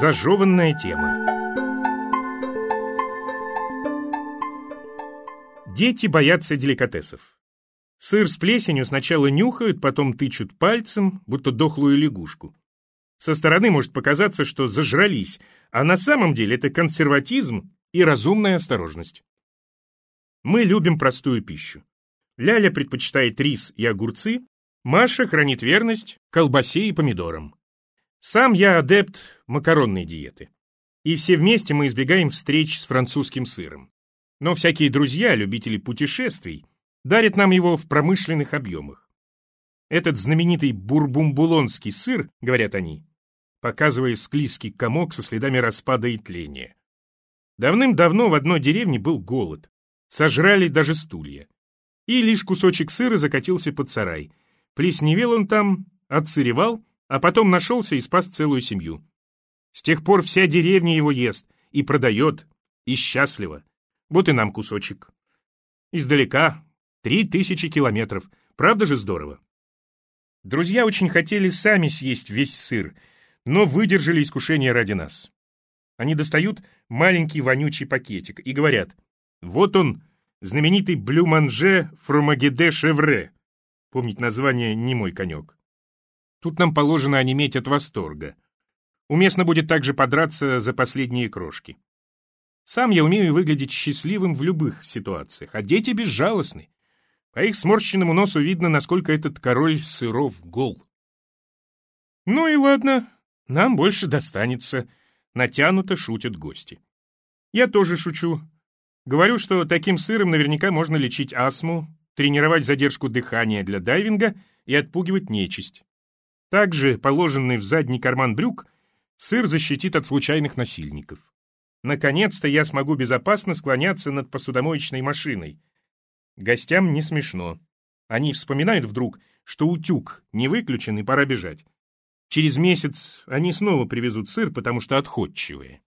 Зажеванная тема Дети боятся деликатесов. Сыр с плесенью сначала нюхают, потом тычут пальцем, будто дохлую лягушку. Со стороны может показаться, что зажрались, а на самом деле это консерватизм и разумная осторожность. Мы любим простую пищу. Ляля предпочитает рис и огурцы, Маша хранит верность колбасе и помидорам. Сам я адепт макаронной диеты. И все вместе мы избегаем встреч с французским сыром. Но всякие друзья, любители путешествий, дарят нам его в промышленных объемах. Этот знаменитый бурбумбулонский сыр, говорят они, показывая склизкий комок со следами распада и тления. Давным-давно в одной деревне был голод. Сожрали даже стулья. И лишь кусочек сыра закатился под сарай. Плесневел он там, отсыревал, а потом нашелся и спас целую семью. С тех пор вся деревня его ест, и продает, и счастлива. Вот и нам кусочек. Издалека. Три тысячи километров. Правда же здорово? Друзья очень хотели сами съесть весь сыр, но выдержали искушение ради нас. Они достают маленький вонючий пакетик и говорят, вот он, знаменитый блюманже фромагеде шевре. Помнить название не мой конек. Тут нам положено онеметь от восторга. Уместно будет также подраться за последние крошки. Сам я умею выглядеть счастливым в любых ситуациях, а дети безжалостны. По их сморщенному носу видно, насколько этот король сыров гол. Ну и ладно, нам больше достанется. Натянуто шутят гости. Я тоже шучу. Говорю, что таким сыром наверняка можно лечить астму, тренировать задержку дыхания для дайвинга и отпугивать нечисть. Также, положенный в задний карман брюк, сыр защитит от случайных насильников. Наконец-то я смогу безопасно склоняться над посудомоечной машиной. Гостям не смешно. Они вспоминают вдруг, что утюг не выключен и пора бежать. Через месяц они снова привезут сыр, потому что отходчивые.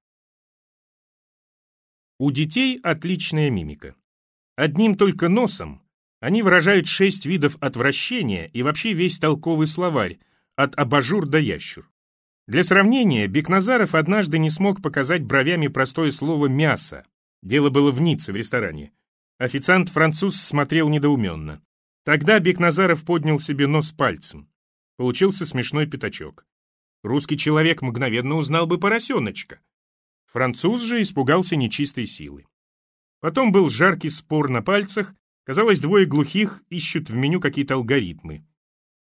У детей отличная мимика. Одним только носом они выражают шесть видов отвращения и вообще весь толковый словарь, от абажур до ящур. Для сравнения, Бекназаров однажды не смог показать бровями простое слово «мясо». Дело было в Ницце, в ресторане. Официант-француз смотрел недоуменно. Тогда Бекназаров поднял себе нос пальцем. Получился смешной пятачок. Русский человек мгновенно узнал бы поросеночка. Француз же испугался нечистой силы. Потом был жаркий спор на пальцах, казалось, двое глухих ищут в меню какие-то алгоритмы.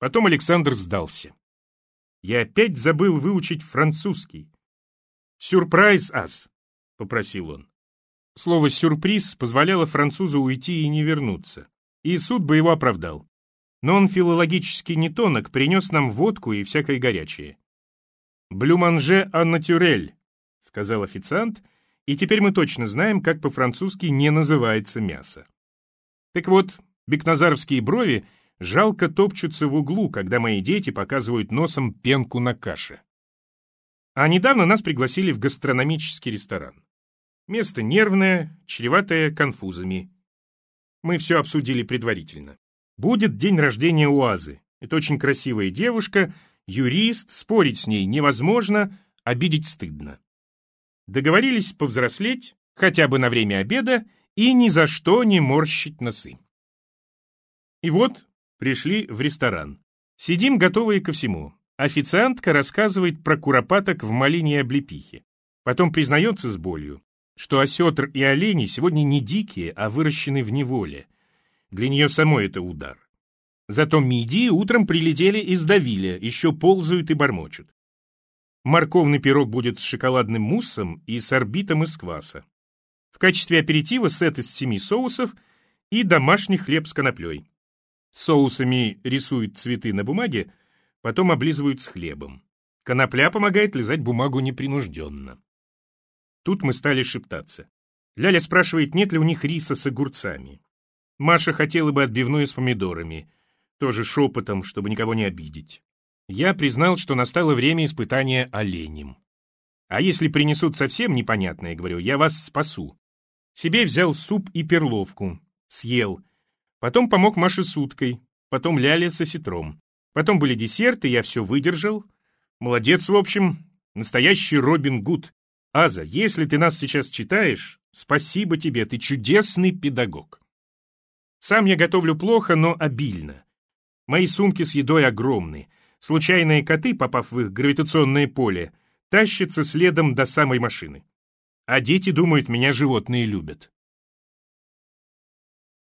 Потом Александр сдался. Я опять забыл выучить французский. «Сюрприз ас», — попросил он. Слово «сюрприз» позволяло французу уйти и не вернуться, и суд бы его оправдал. Но он филологически не тонок, принес нам водку и всякое горячее. «Блюманже а натюрель», — сказал официант, и теперь мы точно знаем, как по-французски не называется мясо. Так вот, бекназаровские брови — жалко топчутся в углу, когда мои дети показывают носом пенку на каше. А недавно нас пригласили в гастрономический ресторан. Место нервное, чреватое конфузами. Мы все обсудили предварительно. Будет день рождения Уазы. Это очень красивая девушка, юрист, спорить с ней невозможно, обидеть стыдно. Договорились повзрослеть, хотя бы на время обеда, и ни за что не морщить носы. И вот Пришли в ресторан. Сидим, готовые ко всему. Официантка рассказывает про куропаток в малине и облепихе. Потом признается с болью, что осетр и олени сегодня не дикие, а выращены в неволе. Для нее самой это удар. Зато мидии утром прилетели из Давиля, еще ползают и бормочут. Морковный пирог будет с шоколадным муссом и с орбитом из кваса. В качестве аперитива сет из семи соусов и домашний хлеб с коноплей. Соусами рисуют цветы на бумаге, потом облизывают с хлебом. Конопля помогает лизать бумагу непринужденно. Тут мы стали шептаться. Ляля спрашивает, нет ли у них риса с огурцами. Маша хотела бы отбивную с помидорами, тоже шепотом, чтобы никого не обидеть. Я признал, что настало время испытания оленем. А если принесут совсем непонятное, говорю, я вас спасу. Себе взял суп и перловку, съел — Потом помог Маше с уткой, потом Ляля со сетром. Потом были десерты, я все выдержал. Молодец, в общем. Настоящий Робин Гуд. Аза, если ты нас сейчас читаешь, спасибо тебе, ты чудесный педагог. Сам я готовлю плохо, но обильно. Мои сумки с едой огромны. Случайные коты, попав в их гравитационное поле, тащатся следом до самой машины. А дети думают, меня животные любят.